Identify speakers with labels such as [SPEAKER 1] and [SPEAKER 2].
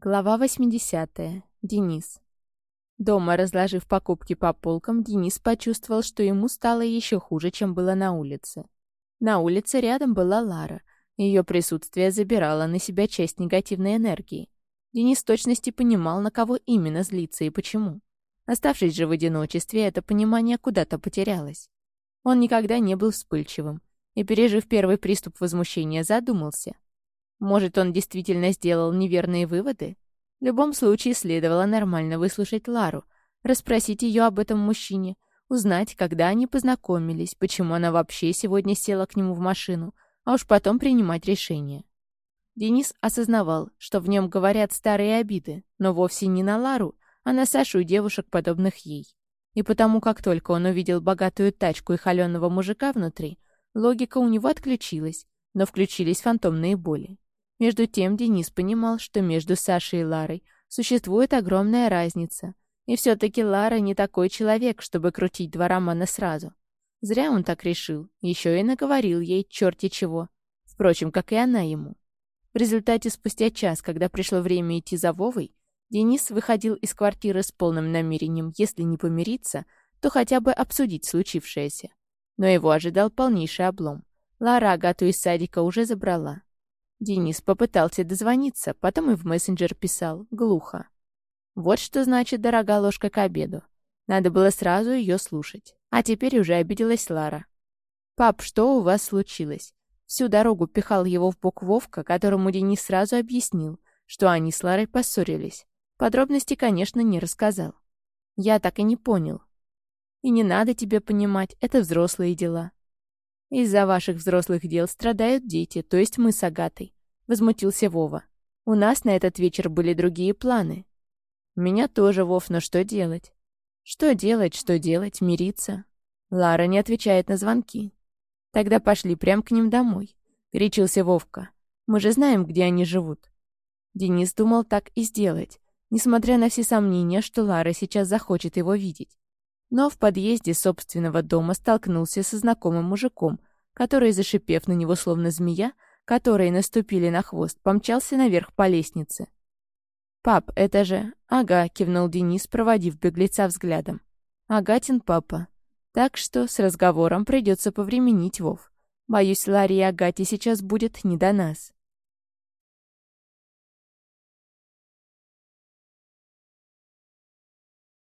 [SPEAKER 1] Глава 80. Денис. Дома, разложив покупки по полкам, Денис почувствовал, что ему стало еще хуже, чем было на улице. На улице рядом была Лара. Ее присутствие забирало на себя часть негативной энергии. Денис в точности понимал, на кого именно злиться и почему. Оставшись же в одиночестве, это понимание куда-то потерялось. Он никогда не был вспыльчивым и, пережив первый приступ возмущения, задумался — может, он действительно сделал неверные выводы? В любом случае, следовало нормально выслушать Лару, расспросить ее об этом мужчине, узнать, когда они познакомились, почему она вообще сегодня села к нему в машину, а уж потом принимать решение. Денис осознавал, что в нем говорят старые обиды, но вовсе не на Лару, а на Сашу и девушек, подобных ей. И потому, как только он увидел богатую тачку и холеного мужика внутри, логика у него отключилась, но включились фантомные боли. Между тем Денис понимал, что между Сашей и Ларой существует огромная разница. И все-таки Лара не такой человек, чтобы крутить два романа сразу. Зря он так решил, еще и наговорил ей черти чего. Впрочем, как и она ему. В результате, спустя час, когда пришло время идти за Вовой, Денис выходил из квартиры с полным намерением, если не помириться, то хотя бы обсудить случившееся. Но его ожидал полнейший облом. Лара Агату из садика уже забрала. Денис попытался дозвониться, потом и в мессенджер писал. Глухо. Вот что значит дорога ложка к обеду. Надо было сразу ее слушать. А теперь уже обиделась Лара. «Пап, что у вас случилось?» Всю дорогу пихал его в бок Вовка, которому Денис сразу объяснил, что они с Ларой поссорились. Подробности, конечно, не рассказал. Я так и не понял. И не надо тебе понимать, это взрослые дела. «Из-за ваших взрослых дел страдают дети, то есть мы с Агатой», — возмутился Вова. «У нас на этот вечер были другие планы». «У меня тоже, Вов, но что делать?» «Что делать, что делать, мириться?» Лара не отвечает на звонки. «Тогда пошли прямо к ним домой», — перечился Вовка. «Мы же знаем, где они живут». Денис думал так и сделать, несмотря на все сомнения, что Лара сейчас захочет его видеть. Но в подъезде собственного дома столкнулся со знакомым мужиком, который, зашипев на него словно змея, которые наступили на хвост, помчался наверх по лестнице. «Пап, это же...» «Ага», — кивнул Денис, проводив беглеца взглядом. «Агатин папа. Так что с разговором придется повременить, Вов. Боюсь, Ларе и Агате сейчас будет не до нас».